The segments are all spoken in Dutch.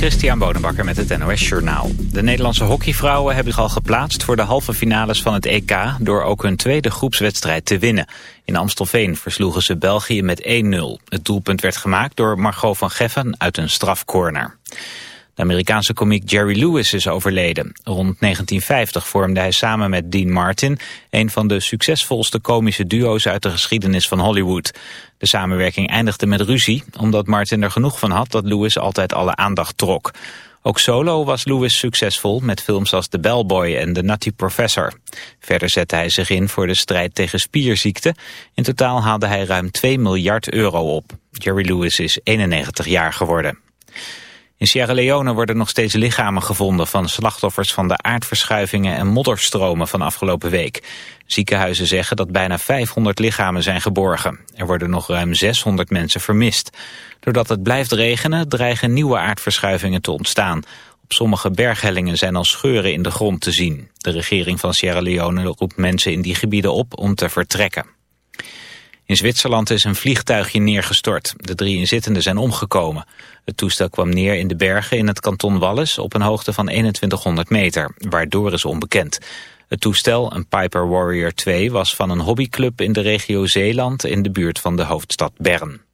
Christian Bonenbakker met het NOS Journaal. De Nederlandse hockeyvrouwen hebben zich al geplaatst voor de halve finales van het EK... door ook hun tweede groepswedstrijd te winnen. In Amstelveen versloegen ze België met 1-0. Het doelpunt werd gemaakt door Margot van Geffen uit een strafcorner. De Amerikaanse komiek Jerry Lewis is overleden. Rond 1950 vormde hij samen met Dean Martin... een van de succesvolste komische duo's uit de geschiedenis van Hollywood. De samenwerking eindigde met ruzie, omdat Martin er genoeg van had... dat Lewis altijd alle aandacht trok. Ook solo was Lewis succesvol met films als The Bellboy en The Nutty Professor. Verder zette hij zich in voor de strijd tegen spierziekte. In totaal haalde hij ruim 2 miljard euro op. Jerry Lewis is 91 jaar geworden. In Sierra Leone worden nog steeds lichamen gevonden van slachtoffers van de aardverschuivingen en modderstromen van afgelopen week. Ziekenhuizen zeggen dat bijna 500 lichamen zijn geborgen. Er worden nog ruim 600 mensen vermist. Doordat het blijft regenen dreigen nieuwe aardverschuivingen te ontstaan. Op sommige berghellingen zijn al scheuren in de grond te zien. De regering van Sierra Leone roept mensen in die gebieden op om te vertrekken. In Zwitserland is een vliegtuigje neergestort. De drie inzittenden zijn omgekomen. Het toestel kwam neer in de bergen in het kanton Wallis op een hoogte van 2100 meter. Waardoor is onbekend. Het toestel, een Piper Warrior 2, was van een hobbyclub in de regio Zeeland in de buurt van de hoofdstad Bern.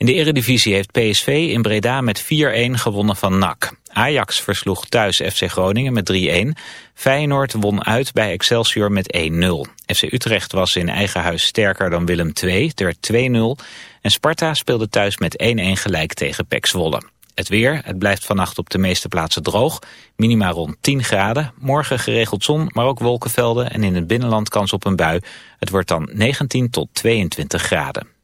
In de eredivisie heeft PSV in Breda met 4-1 gewonnen van NAC. Ajax versloeg thuis FC Groningen met 3-1. Feyenoord won uit bij Excelsior met 1-0. FC Utrecht was in eigen huis sterker dan Willem II, ter 2-0. En Sparta speelde thuis met 1-1 gelijk tegen PEC Zwolle. Het weer, het blijft vannacht op de meeste plaatsen droog. Minima rond 10 graden. Morgen geregeld zon, maar ook wolkenvelden. En in het binnenland kans op een bui. Het wordt dan 19 tot 22 graden.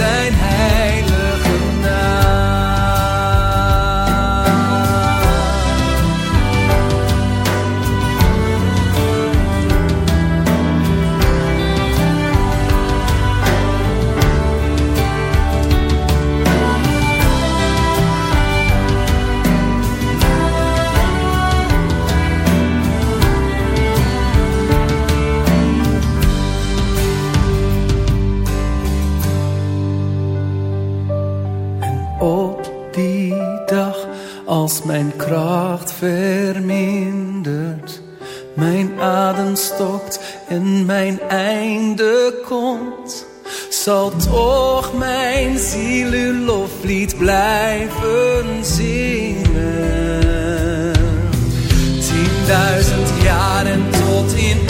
Verheerlijk vermindert, mijn adem stokt en mijn einde komt, zal toch mijn ziel uw loflied blijven zingen. Tienduizend jaren tot in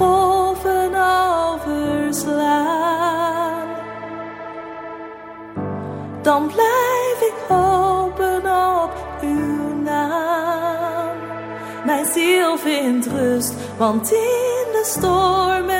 golven overslaan, dan blijf ik hopen op uw naam. Mijn ziel vindt rust, want in de storm